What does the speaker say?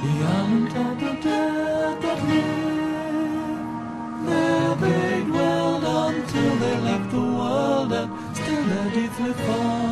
the tak terdekat near Their big well dwelled until they left the world And still their deeds live on